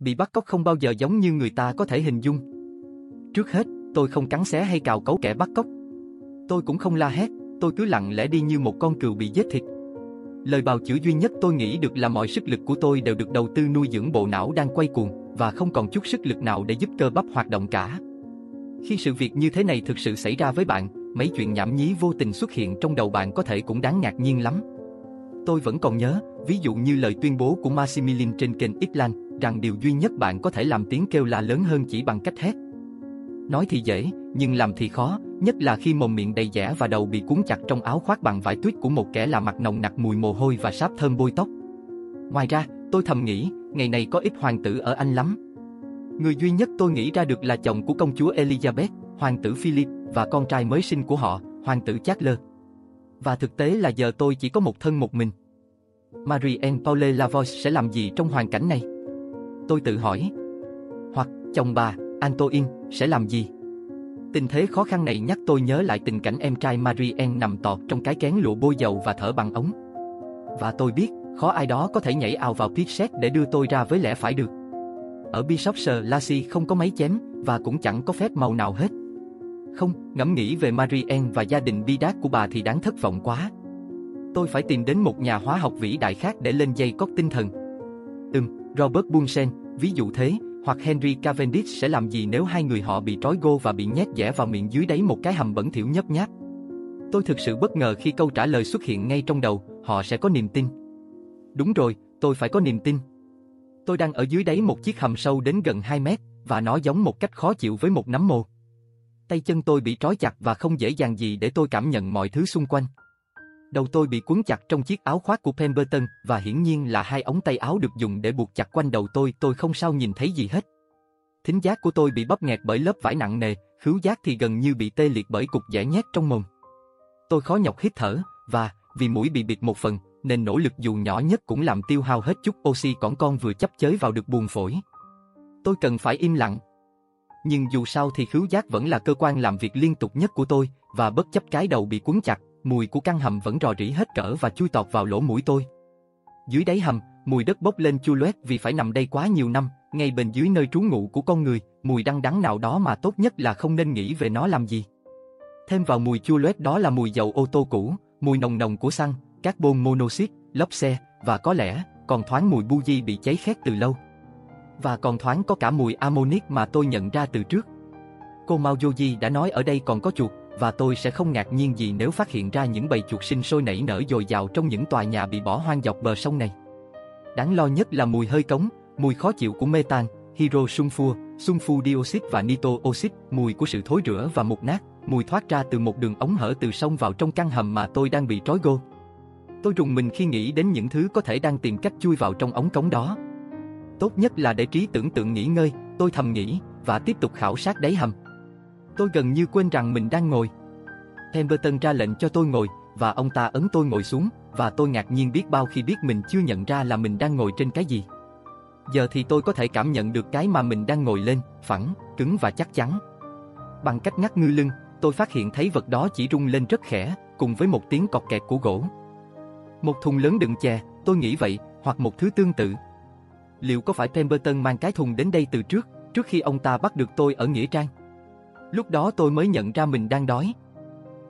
Bị bắt cóc không bao giờ giống như người ta có thể hình dung. Trước hết, tôi không cắn xé hay cào cấu kẻ bắt cóc. Tôi cũng không la hét, tôi cứ lặng lẽ đi như một con cừu bị giết thịt. Lời bào chữa duy nhất tôi nghĩ được là mọi sức lực của tôi đều được đầu tư nuôi dưỡng bộ não đang quay cuồng và không còn chút sức lực nào để giúp cơ bắp hoạt động cả. Khi sự việc như thế này thực sự xảy ra với bạn, mấy chuyện nhảm nhí vô tình xuất hiện trong đầu bạn có thể cũng đáng ngạc nhiên lắm. Tôi vẫn còn nhớ, ví dụ như lời tuyên bố của Maximilian trên kênh Xlan, rằng điều duy nhất bạn có thể làm tiếng kêu là lớn hơn chỉ bằng cách hét. Nói thì dễ, nhưng làm thì khó, nhất là khi mồm miệng đầy dẻ và đầu bị cuốn chặt trong áo khoác bằng vải tuyết của một kẻ là mặt nồng nặc mùi mồ hôi và sáp thơm bôi tóc. Ngoài ra, tôi thầm nghĩ, ngày này có ít hoàng tử ở Anh lắm. Người duy nhất tôi nghĩ ra được là chồng của công chúa Elizabeth, hoàng tử Philip và con trai mới sinh của họ, hoàng tử Charles. Và thực tế là giờ tôi chỉ có một thân một mình. Marie-Anne Paule Lavoie sẽ làm gì trong hoàn cảnh này? Tôi tự hỏi. Hoặc chồng bà, Antoine, sẽ làm gì? Tình thế khó khăn này nhắc tôi nhớ lại tình cảnh em trai Marie-Anne nằm tọt trong cái kén lụa bôi dầu và thở bằng ống. Và tôi biết, khó ai đó có thể nhảy ào vào pit để đưa tôi ra với lẽ phải được. Ở Bishopshire Lassie không có máy chém và cũng chẳng có phép màu nào hết. Không, ngẫm nghĩ về Marie-Anne và gia đình bi đát của bà thì đáng thất vọng quá. Tôi phải tìm đến một nhà hóa học vĩ đại khác để lên dây cót tinh thần. Ừm, Robert Bunsen, ví dụ thế, hoặc Henry Cavendish sẽ làm gì nếu hai người họ bị trói gô và bị nhét dẻ vào miệng dưới đáy một cái hầm bẩn thỉu nhấp nháp. Tôi thực sự bất ngờ khi câu trả lời xuất hiện ngay trong đầu, họ sẽ có niềm tin. Đúng rồi, tôi phải có niềm tin. Tôi đang ở dưới đáy một chiếc hầm sâu đến gần 2 mét, và nó giống một cách khó chịu với một nắm mồ. Tay chân tôi bị trói chặt và không dễ dàng gì để tôi cảm nhận mọi thứ xung quanh. Đầu tôi bị cuốn chặt trong chiếc áo khoác của Pemberton và hiển nhiên là hai ống tay áo được dùng để buộc chặt quanh đầu tôi, tôi không sao nhìn thấy gì hết. Thính giác của tôi bị bóp nghẹt bởi lớp vải nặng nề, khứu giác thì gần như bị tê liệt bởi cục dẻ nhét trong mồm. Tôi khó nhọc hít thở, và, vì mũi bị bịt một phần, nên nỗ lực dù nhỏ nhất cũng làm tiêu hao hết chút oxy còn con vừa chấp chới vào được buồng phổi. Tôi cần phải im lặng. Nhưng dù sao thì khứu giác vẫn là cơ quan làm việc liên tục nhất của tôi, và bất chấp cái đầu bị cuốn chặt, mùi của căn hầm vẫn rò rỉ hết cỡ và chui tọt vào lỗ mũi tôi. Dưới đáy hầm, mùi đất bốc lên chua loét vì phải nằm đây quá nhiều năm, ngay bên dưới nơi trú ngụ của con người, mùi đắng đắng nào đó mà tốt nhất là không nên nghĩ về nó làm gì. Thêm vào mùi chua loét đó là mùi dầu ô tô cũ, mùi nồng nồng của xăng, carbon monoxide, lốp xe, và có lẽ, còn thoáng mùi buji bị cháy khét từ lâu. Và còn thoáng có cả mùi ammonic mà tôi nhận ra từ trước. Cô Mao Yoji đã nói ở đây còn có chuột, và tôi sẽ không ngạc nhiên gì nếu phát hiện ra những bầy chuột sinh sôi nảy nở dồi dào trong những tòa nhà bị bỏ hoang dọc bờ sông này. Đáng lo nhất là mùi hơi cống, mùi khó chịu của mê tan, hydro sulfur, sulfur dioxide và nitro oxide, mùi của sự thối rữa và mục nát, mùi thoát ra từ một đường ống hở từ sông vào trong căn hầm mà tôi đang bị trói gô. Tôi rùng mình khi nghĩ đến những thứ có thể đang tìm cách chui vào trong ống cống đó. Tốt nhất là để trí tưởng tượng nghỉ ngơi, tôi thầm nghĩ, và tiếp tục khảo sát đáy hầm. Tôi gần như quên rằng mình đang ngồi. Pemberton ra lệnh cho tôi ngồi, và ông ta ấn tôi ngồi xuống, và tôi ngạc nhiên biết bao khi biết mình chưa nhận ra là mình đang ngồi trên cái gì. Giờ thì tôi có thể cảm nhận được cái mà mình đang ngồi lên, phẳng, cứng và chắc chắn. Bằng cách ngắt ngư lưng, tôi phát hiện thấy vật đó chỉ rung lên rất khẽ, cùng với một tiếng cọt kẹt của gỗ. Một thùng lớn đựng chè, tôi nghĩ vậy, hoặc một thứ tương tự. Liệu có phải Pemberton mang cái thùng đến đây từ trước, trước khi ông ta bắt được tôi ở Nghĩa Trang? Lúc đó tôi mới nhận ra mình đang đói.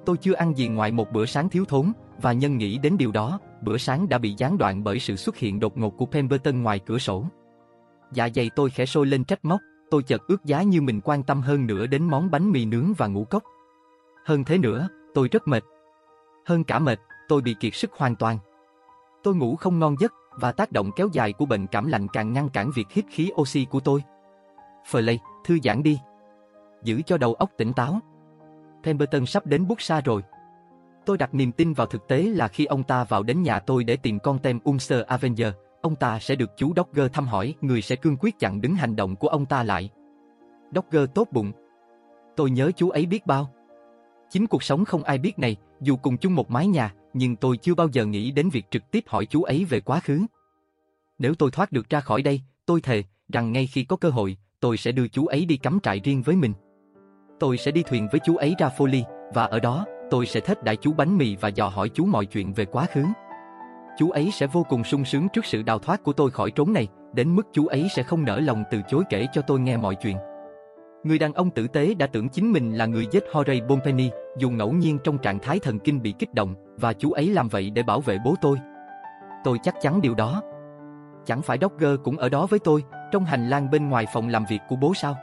Tôi chưa ăn gì ngoài một bữa sáng thiếu thốn, và nhân nghĩ đến điều đó, bữa sáng đã bị gián đoạn bởi sự xuất hiện đột ngột của Pemberton ngoài cửa sổ. Dạ dày tôi khẽ sôi lên trách móc, tôi chợt ước giá như mình quan tâm hơn nữa đến món bánh mì nướng và ngũ cốc. Hơn thế nữa, tôi rất mệt. Hơn cả mệt, tôi bị kiệt sức hoàn toàn. Tôi ngủ không ngon giấc, và tác động kéo dài của bệnh cảm lạnh càng ngăn cản việc hít khí oxy của tôi. Flay, thư giãn đi giữ cho đầu óc tỉnh táo. Pemberton sắp đến bút xa rồi. Tôi đặt niềm tin vào thực tế là khi ông ta vào đến nhà tôi để tìm con tem Unser Avenger, ông ta sẽ được chú Dogger thăm hỏi, người sẽ cương quyết chặn đứng hành động của ông ta lại. Dogger tốt bụng. Tôi nhớ chú ấy biết bao. Chính cuộc sống không ai biết này, dù cùng chung một mái nhà, nhưng tôi chưa bao giờ nghĩ đến việc trực tiếp hỏi chú ấy về quá khứ. Nếu tôi thoát được ra khỏi đây, tôi thề rằng ngay khi có cơ hội, tôi sẽ đưa chú ấy đi cắm trại riêng với mình. Tôi sẽ đi thuyền với chú ấy ra Foley, và ở đó, tôi sẽ thết đại chú bánh mì và dò hỏi chú mọi chuyện về quá khứ. Chú ấy sẽ vô cùng sung sướng trước sự đào thoát của tôi khỏi trốn này, đến mức chú ấy sẽ không nỡ lòng từ chối kể cho tôi nghe mọi chuyện. Người đàn ông tử tế đã tưởng chính mình là người giết Horay Bompenny, dù ngẫu nhiên trong trạng thái thần kinh bị kích động, và chú ấy làm vậy để bảo vệ bố tôi. Tôi chắc chắn điều đó. Chẳng phải Dogger cũng ở đó với tôi, trong hành lang bên ngoài phòng làm việc của bố sao?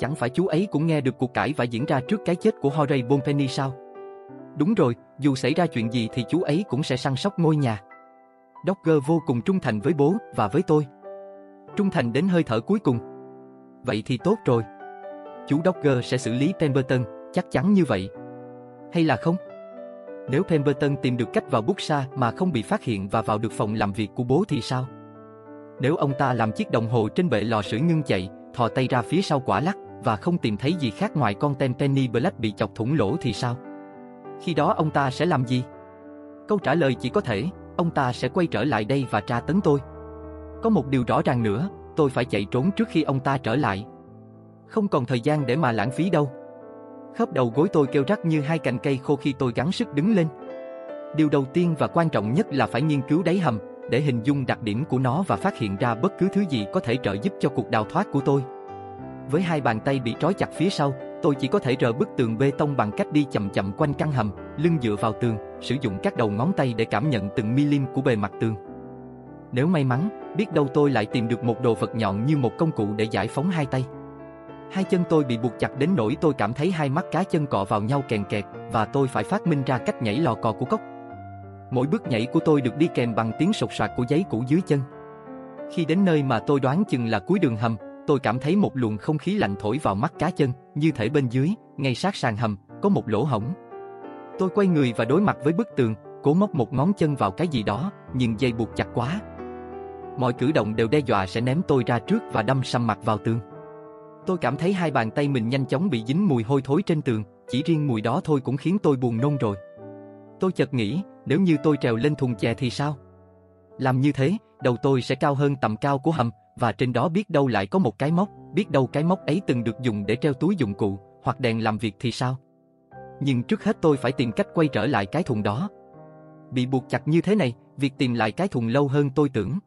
Chẳng phải chú ấy cũng nghe được cuộc cãi và diễn ra trước cái chết của Horay Bonpenny sao? Đúng rồi, dù xảy ra chuyện gì thì chú ấy cũng sẽ săn sóc ngôi nhà. Dogger vô cùng trung thành với bố và với tôi. Trung thành đến hơi thở cuối cùng. Vậy thì tốt rồi. Chú Dogger sẽ xử lý Pemberton, chắc chắn như vậy. Hay là không? Nếu Pemberton tìm được cách vào bút xa mà không bị phát hiện và vào được phòng làm việc của bố thì sao? Nếu ông ta làm chiếc đồng hồ trên bệ lò sưởi ngưng chạy, thò tay ra phía sau quả lắc và không tìm thấy gì khác ngoài con tem Penny Black bị chọc thủng lỗ thì sao? Khi đó ông ta sẽ làm gì? Câu trả lời chỉ có thể, ông ta sẽ quay trở lại đây và tra tấn tôi. Có một điều rõ ràng nữa, tôi phải chạy trốn trước khi ông ta trở lại. Không còn thời gian để mà lãng phí đâu. Khớp đầu gối tôi kêu rắc như hai cành cây khô khi tôi gắng sức đứng lên. Điều đầu tiên và quan trọng nhất là phải nghiên cứu đáy hầm, để hình dung đặc điểm của nó và phát hiện ra bất cứ thứ gì có thể trợ giúp cho cuộc đào thoát của tôi. Với hai bàn tay bị trói chặt phía sau, tôi chỉ có thể rờ bức tường bê tông bằng cách đi chậm chậm quanh căn hầm, lưng dựa vào tường, sử dụng các đầu ngón tay để cảm nhận từng milim của bề mặt tường. Nếu may mắn, biết đâu tôi lại tìm được một đồ vật nhọn như một công cụ để giải phóng hai tay. Hai chân tôi bị buộc chặt đến nỗi tôi cảm thấy hai mắt cá chân cọ vào nhau kèn kẹt và tôi phải phát minh ra cách nhảy lò cò của cốc. Mỗi bước nhảy của tôi được đi kèm bằng tiếng sột soạt của giấy cũ dưới chân. Khi đến nơi mà tôi đoán chừng là cuối đường hầm, tôi cảm thấy một luồng không khí lạnh thổi vào mắt cá chân, như thể bên dưới, ngay sát sàn hầm, có một lỗ hổng. Tôi quay người và đối mặt với bức tường, cố móc một ngón chân vào cái gì đó, nhưng dây buộc chặt quá. Mọi cử động đều đe dọa sẽ ném tôi ra trước và đâm sầm mặt vào tường. Tôi cảm thấy hai bàn tay mình nhanh chóng bị dính mùi hôi thối trên tường, chỉ riêng mùi đó thôi cũng khiến tôi buồn nôn rồi. Tôi chợt nghĩ, nếu như tôi trèo lên thùng chè thì sao? Làm như thế, đầu tôi sẽ cao hơn tầm cao của hầm, và trên đó biết đâu lại có một cái móc, biết đâu cái móc ấy từng được dùng để treo túi dụng cụ, hoặc đèn làm việc thì sao? Nhưng trước hết tôi phải tìm cách quay trở lại cái thùng đó. Bị buộc chặt như thế này, việc tìm lại cái thùng lâu hơn tôi tưởng.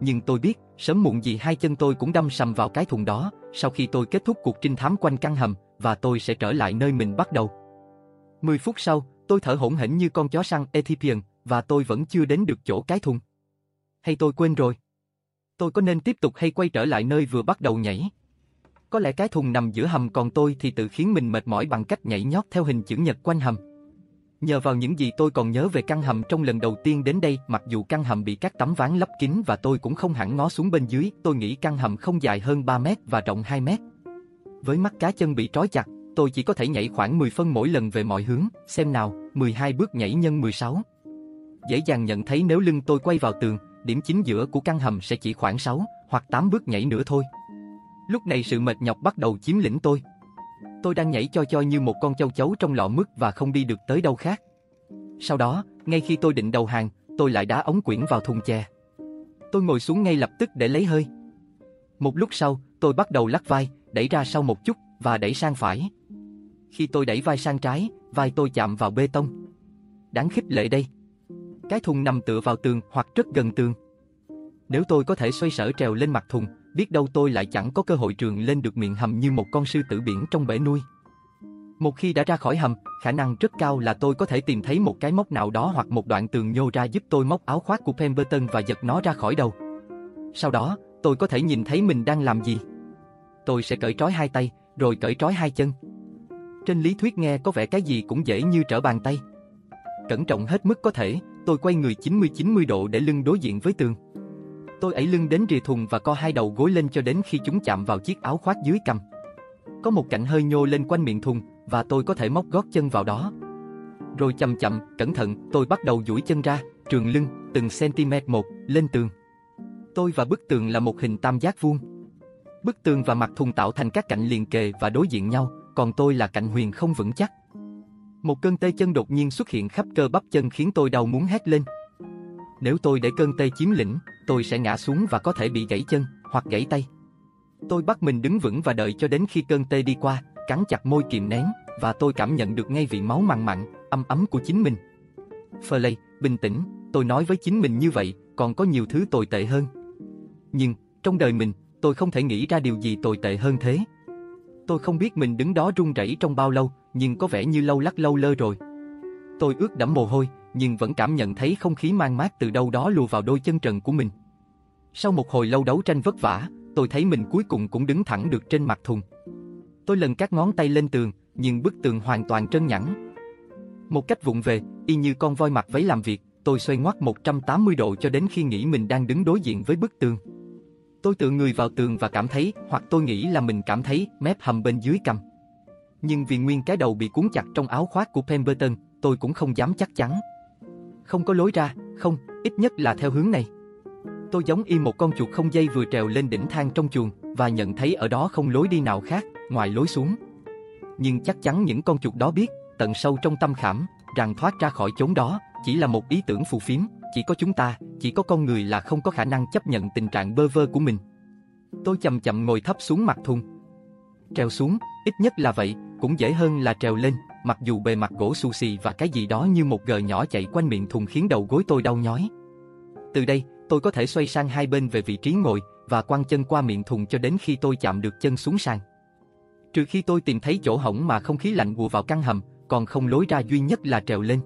Nhưng tôi biết, sớm muộn gì hai chân tôi cũng đâm sầm vào cái thùng đó, sau khi tôi kết thúc cuộc trinh thám quanh căn hầm, và tôi sẽ trở lại nơi mình bắt đầu. 10 phút sau, tôi thở hổn hển như con chó săn Ethiopian, và tôi vẫn chưa đến được chỗ cái thùng. Hay tôi quên rồi? Tôi có nên tiếp tục hay quay trở lại nơi vừa bắt đầu nhảy? Có lẽ cái thùng nằm giữa hầm còn tôi thì tự khiến mình mệt mỏi bằng cách nhảy nhót theo hình chữ nhật quanh hầm. Nhờ vào những gì tôi còn nhớ về căn hầm trong lần đầu tiên đến đây, mặc dù căn hầm bị các tấm ván lấp kín và tôi cũng không hẳn ngó xuống bên dưới, tôi nghĩ căn hầm không dài hơn 3 mét và rộng 2 mét. Với mắt cá chân bị trói chặt, tôi chỉ có thể nhảy khoảng 10 phân mỗi lần về mọi hướng, xem nào, 12 bước nhảy nhân 16. Dễ dàng nhận thấy nếu lưng tôi quay vào tường, điểm chính giữa của căn hầm sẽ chỉ khoảng 6 hoặc 8 bước nhảy nữa thôi. Lúc này sự mệt nhọc bắt đầu chiếm lĩnh tôi. Tôi đang nhảy cho cho như một con châu chấu trong lọ mứt và không đi được tới đâu khác. Sau đó, ngay khi tôi định đầu hàng, tôi lại đá ống quyển vào thùng chè. Tôi ngồi xuống ngay lập tức để lấy hơi. Một lúc sau, tôi bắt đầu lắc vai, đẩy ra sau một chút và đẩy sang phải. Khi tôi đẩy vai sang trái, vai tôi chạm vào bê tông. Đáng khích lệ đây. Cái thùng nằm tựa vào tường hoặc rất gần tường. Nếu tôi có thể xoay sở trèo lên mặt thùng, biết đâu tôi lại chẳng có cơ hội trường lên được miệng hầm như một con sư tử biển trong bể nuôi. Một khi đã ra khỏi hầm, khả năng rất cao là tôi có thể tìm thấy một cái móc nào đó hoặc một đoạn tường nhô ra giúp tôi móc áo khoác của Pemberton và giật nó ra khỏi đầu. Sau đó, tôi có thể nhìn thấy mình đang làm gì. Tôi sẽ cởi trói hai tay, rồi cởi trói hai chân. Trên lý thuyết nghe có vẻ cái gì cũng dễ như trở bàn tay. Cẩn trọng hết mức có thể, tôi quay người 90-90 độ để lưng đối diện với tường. Tôi ẩy lưng đến rìa thùng và co hai đầu gối lên cho đến khi chúng chạm vào chiếc áo khoác dưới cầm. Có một cạnh hơi nhô lên quanh miệng thùng và tôi có thể móc gót chân vào đó. Rồi chậm chậm, cẩn thận, tôi bắt đầu duỗi chân ra, trường lưng, từng cm một, lên tường. Tôi và bức tường là một hình tam giác vuông. Bức tường và mặt thùng tạo thành các cạnh liền kề và đối diện nhau, còn tôi là cạnh huyền không vững chắc. Một cơn tê chân đột nhiên xuất hiện khắp cơ bắp chân khiến tôi đau muốn hét lên. Nếu tôi để cơn tê chiếm lĩnh, tôi sẽ ngã xuống và có thể bị gãy chân hoặc gãy tay. Tôi bắt mình đứng vững và đợi cho đến khi cơn tê đi qua, cắn chặt môi kìm nén và tôi cảm nhận được ngay vị máu mặn mặn, âm ấm của chính mình. Phơ bình tĩnh, tôi nói với chính mình như vậy, còn có nhiều thứ tồi tệ hơn. Nhưng, trong đời mình, tôi không thể nghĩ ra điều gì tồi tệ hơn thế. Tôi không biết mình đứng đó run rẩy trong bao lâu, nhưng có vẻ như lâu lắc lâu lơ rồi. Tôi ướt đẫm mồ hôi, nhưng vẫn cảm nhận thấy không khí mang mát từ đâu đó lùa vào đôi chân trần của mình. Sau một hồi lâu đấu tranh vất vả, tôi thấy mình cuối cùng cũng đứng thẳng được trên mặt thùng. Tôi lần các ngón tay lên tường, nhưng bức tường hoàn toàn trơn nhẵn. Một cách vụng về, y như con voi mặc váy làm việc, tôi xoay ngoắt 180 độ cho đến khi nghĩ mình đang đứng đối diện với bức tường. Tôi tự người vào tường và cảm thấy, hoặc tôi nghĩ là mình cảm thấy, mép hầm bên dưới cầm. Nhưng vì nguyên cái đầu bị cuốn chặt trong áo khoác của Pemberton, tôi cũng không dám chắc chắn. Không có lối ra, không, ít nhất là theo hướng này. Tôi giống y một con chuột không dây vừa trèo lên đỉnh thang trong chuồng và nhận thấy ở đó không lối đi nào khác ngoài lối xuống. Nhưng chắc chắn những con chuột đó biết, tận sâu trong tâm khảm, rằng thoát ra khỏi chốn đó chỉ là một ý tưởng phù phiếm, chỉ có chúng ta, chỉ có con người là không có khả năng chấp nhận tình trạng bơ vơ của mình. Tôi chậm chậm ngồi thấp xuống mặt thùng. Trèo xuống, ít nhất là vậy, cũng dễ hơn là trèo lên, mặc dù bề mặt gỗ xù xì và cái gì đó như một gờ nhỏ chạy quanh miệng thùng khiến đầu gối tôi đau nhói. Từ đây, tôi có thể xoay sang hai bên về vị trí ngồi và quăng chân qua miệng thùng cho đến khi tôi chạm được chân xuống sàn. Trừ khi tôi tìm thấy chỗ hỏng mà không khí lạnh ùa vào căn hầm, còn không lối ra duy nhất là trèo lên.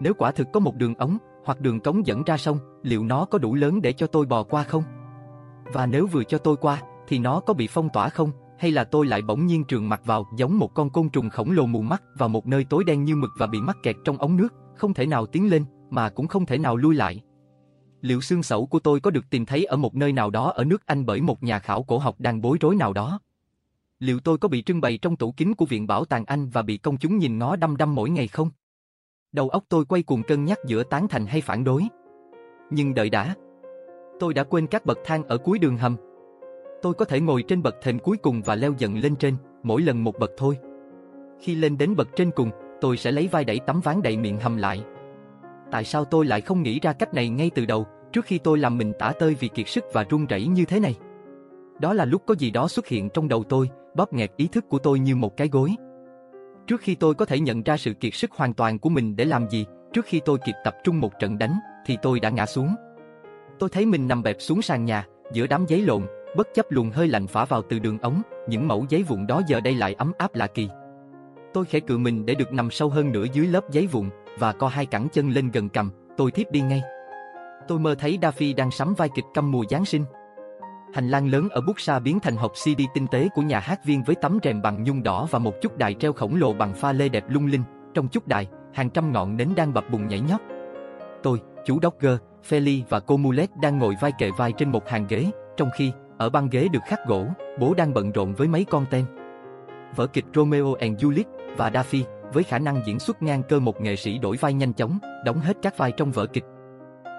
Nếu quả thực có một đường ống hoặc đường cống dẫn ra sông, liệu nó có đủ lớn để cho tôi bò qua không? Và nếu vừa cho tôi qua, thì nó có bị phong tỏa không? Hay là tôi lại bỗng nhiên trường mặt vào giống một con côn trùng khổng lồ mù mắt vào một nơi tối đen như mực và bị mắc kẹt trong ống nước, không thể nào tiến lên, mà cũng không thể nào lui lại. Liệu xương sẩu của tôi có được tìm thấy ở một nơi nào đó ở nước Anh bởi một nhà khảo cổ học đang bối rối nào đó? Liệu tôi có bị trưng bày trong tủ kính của Viện Bảo tàng Anh và bị công chúng nhìn ngó đăm đăm mỗi ngày không? Đầu óc tôi quay cuồng cân nhắc giữa tán thành hay phản đối. Nhưng đợi đã. Tôi đã quên các bậc thang ở cuối đường hầm. Tôi có thể ngồi trên bậc thềm cuối cùng và leo dần lên trên, mỗi lần một bậc thôi. Khi lên đến bậc trên cùng, tôi sẽ lấy vai đẩy tấm ván đầy miệng hầm lại. Tại sao tôi lại không nghĩ ra cách này ngay từ đầu, trước khi tôi làm mình tả tơi vì kiệt sức và run rẩy như thế này? Đó là lúc có gì đó xuất hiện trong đầu tôi, bóp nghẹt ý thức của tôi như một cái gối. Trước khi tôi có thể nhận ra sự kiệt sức hoàn toàn của mình để làm gì, trước khi tôi kịp tập trung một trận đánh, thì tôi đã ngã xuống. Tôi thấy mình nằm bẹp xuống sàn nhà, giữa đám giấy lộn, bất chấp luồng hơi lạnh phả vào từ đường ống, những mẫu giấy vụn đó giờ đây lại ấm áp lạ kỳ. Tôi khẽ cự mình để được nằm sâu hơn nữa dưới lớp giấy vụn và co hai cẳng chân lên gần cầm, tôi thiếp đi ngay. Tôi mơ thấy Daffy đang sắm vai kịch căm mùa Giáng sinh. Hành lang lớn ở bút xa biến thành hộp CD tinh tế của nhà hát viên với tấm rèm bằng nhung đỏ và một chút đài treo khổng lồ bằng pha lê đẹp lung linh. Trong chút đài, hàng trăm ngọn nến đang bập bùng nhảy nhót. Tôi, chú Dogger, Feli và cô Mulet đang ngồi vai kề vai trên một hàng ghế, trong khi, ở băng ghế được khắc gỗ, bố đang bận rộn với mấy con tem. Vở kịch Romeo and Juliet và Daffy, với khả năng diễn xuất ngang cơ một nghệ sĩ đổi vai nhanh chóng, đóng hết các vai trong vở kịch.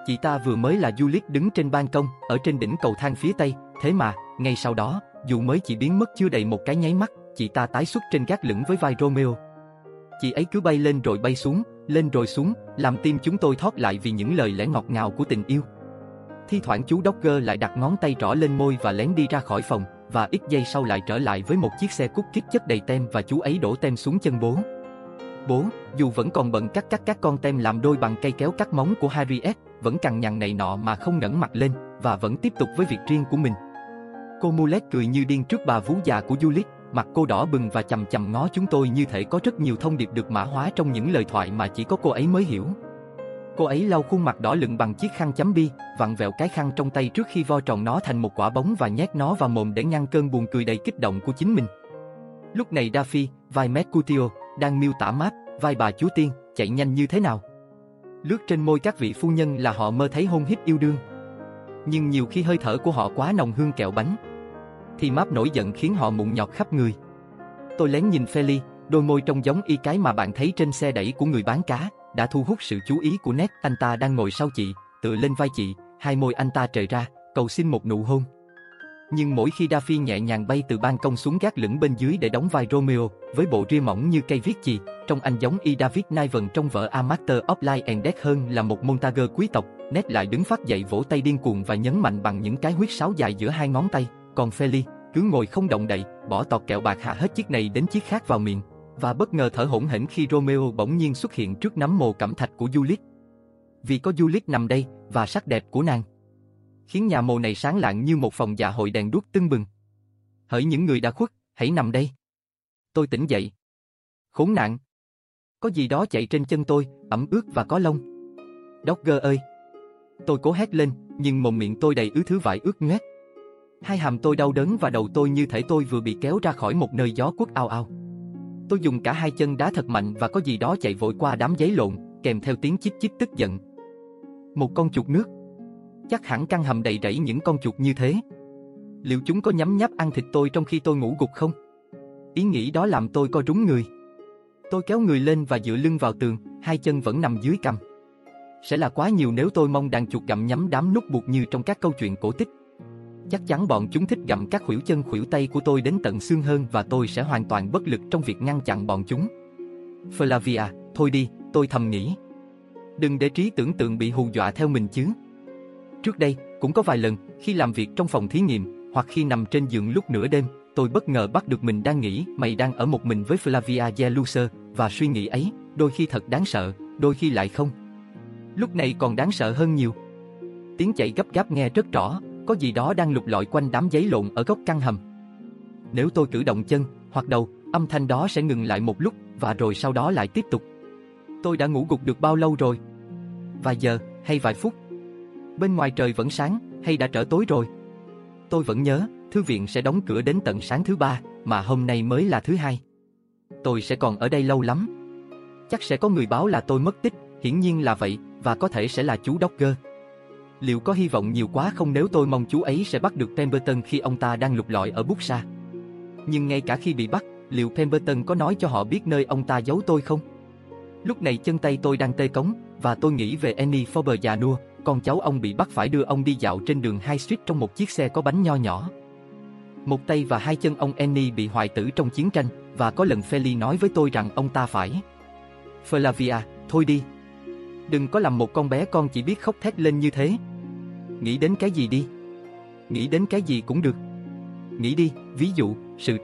Chị ta vừa mới là Juliet đứng trên ban công, ở trên đỉnh cầu thang phía tây, thế mà, ngay sau đó, dù mới chỉ biến mất chưa đầy một cái nháy mắt, chị ta tái xuất trên gác lửng với vai Romeo. Chị ấy cứ bay lên rồi bay xuống, lên rồi xuống, làm tim chúng tôi thoát lại vì những lời lẽ ngọt ngào của tình yêu. Thi thoảng chú Dogger lại đặt ngón tay trỏ lên môi và lén đi ra khỏi phòng, và ít giây sau lại trở lại với một chiếc xe cút kít chất đầy tem và chú ấy đổ tem xuống chân bố. Bố, dù vẫn còn bận cắt cắt các con tem làm đôi bằng cây kéo cắt móng của Harriet, vẫn cằn nhằn này nọ mà không ngẩng mặt lên, và vẫn tiếp tục với việc riêng của mình. Cô Mulet cười như điên trước bà vú già của Juliet, mặt cô đỏ bừng và chầm chầm ngó chúng tôi như thể có rất nhiều thông điệp được mã hóa trong những lời thoại mà chỉ có cô ấy mới hiểu. Cô ấy lau khuôn mặt đỏ lựng bằng chiếc khăn chấm bi, vặn vẹo cái khăn trong tay trước khi vo tròn nó thành một quả bóng và nhét nó vào mồm để ngăn cơn buồn cười đầy kích động của chính mình. Lúc này Daffy, vai Mercutio, đang miêu tả mát, vai bà chúa tiên, chạy nhanh như thế nào. Lướt trên môi các vị phu nhân là họ mơ thấy hôn hít yêu đương. Nhưng nhiều khi hơi thở của họ quá nồng hương kẹo bánh. Thì máp nổi giận khiến họ mụn nhọt khắp người. Tôi lén nhìn Feli, đôi môi trông giống y cái mà bạn thấy trên xe đẩy của người bán cá, đã thu hút sự chú ý của Ned. Anh ta đang ngồi sau chị, tựa lên vai chị, hai môi anh ta trời ra, cầu xin một nụ hôn. Nhưng mỗi khi Daffy nhẹ nhàng bay từ ban công xuống gác lửng bên dưới để đóng vai Romeo, với bộ ria mỏng như cây viết chì, trông anh giống y David Niven trong vở A Master of Life and Death hơn là một Montague quý tộc, nét lại đứng phát dậy vỗ tay điên cuồng và nhấn mạnh bằng những cái huyết sáo dài giữa hai ngón tay, còn Feli cứ ngồi không động đậy, bỏ tọt kẹo bạc hạ hết chiếc này đến chiếc khác vào miệng, và bất ngờ thở hổn hển khi Romeo bỗng nhiên xuất hiện trước nắm mồ cẩm thạch của Juliet. Vì có Juliet nằm đây và sắc đẹp của nàng. khiến nhà mồ này sáng lạng như một phòng dạ hội đèn đuốc tưng bừng. Hỡi những người đã khuất, hãy nằm đây. Tôi tỉnh dậy. Khốn nạn. Có gì đó chạy trên chân tôi, ẩm ướt và có lông. Dogger ơi! Tôi cố hét lên, nhưng mồm miệng tôi đầy ứ thứ vải ướt nhét. Hai hàm tôi đau đớn và đầu tôi như thể tôi vừa bị kéo ra khỏi một nơi gió quất ao ao. Tôi dùng cả hai chân đá thật mạnh và có gì đó chạy vội qua đám giấy lộn, kèm theo tiếng chích chích tức giận. Một con chuột nước. Chắc hẳn căn hầm đầy rẫy những con chuột như thế. Liệu chúng có nhắm nháp ăn thịt tôi trong khi tôi ngủ gục không? Ý nghĩ đó làm tôi co rúng người. Tôi kéo người lên và dựa lưng vào tường, hai chân vẫn nằm dưới cằm. Sẽ là quá nhiều nếu tôi mong đàn chuột gặm nhắm đám nút buộc như trong các câu chuyện cổ tích. Chắc chắn bọn chúng thích gặm các khuỷu chân khuỷu tay của tôi đến tận xương hơn và tôi sẽ hoàn toàn bất lực trong việc ngăn chặn bọn chúng. Flavia, thôi đi, tôi thầm nghĩ. Đừng để trí tưởng tượng bị hù dọa theo mình chứ. Trước đây, cũng có vài lần, khi làm việc trong phòng thí nghiệm, hoặc khi nằm trên giường lúc nửa đêm, tôi bất ngờ bắt được mình đang nghĩ mày đang ở một mình với Flavia Jeluser, và suy nghĩ ấy, đôi khi thật đáng sợ, đôi khi lại không. Lúc này còn đáng sợ hơn nhiều. Tiếng chạy gấp gáp nghe rất rõ, có gì đó đang lục lọi quanh đám giấy lộn ở góc căn hầm. Nếu tôi cử động chân hoặc đầu, âm thanh đó sẽ ngừng lại một lúc và rồi sau đó lại tiếp tục. Tôi đã ngủ gục được bao lâu rồi? Vài giờ hay vài phút? Bên ngoài trời vẫn sáng hay đã trở tối rồi? Tôi vẫn nhớ, thư viện sẽ đóng cửa đến tận sáng thứ ba, mà hôm nay mới là thứ hai. Tôi sẽ còn ở đây lâu lắm. Chắc sẽ có người báo là tôi mất tích, hiển nhiên là vậy, và có thể sẽ là chú Dogger. Liệu có hy vọng nhiều quá không nếu tôi mong chú ấy sẽ bắt được Pemberton khi ông ta đang lục lọi ở bút xa? Nhưng ngay cả khi bị bắt, liệu Pemberton có nói cho họ biết nơi ông ta giấu tôi không? Lúc này chân tay tôi đang tê cống, và tôi nghĩ về Annie Forbes già nua, con cháu ông bị bắt phải đưa ông đi dạo trên đường High Street trong một chiếc xe có bánh nho nhỏ. Một tay và hai chân ông Annie bị hoại tử trong chiến tranh, và có lần Feli nói với tôi rằng ông ta phải. Flavia, thôi đi. Đừng có làm một con bé con chỉ biết khóc thét lên như thế. Nghĩ đến cái gì đi. Nghĩ đến cái gì cũng được. Nghĩ đi, ví dụ, sự trả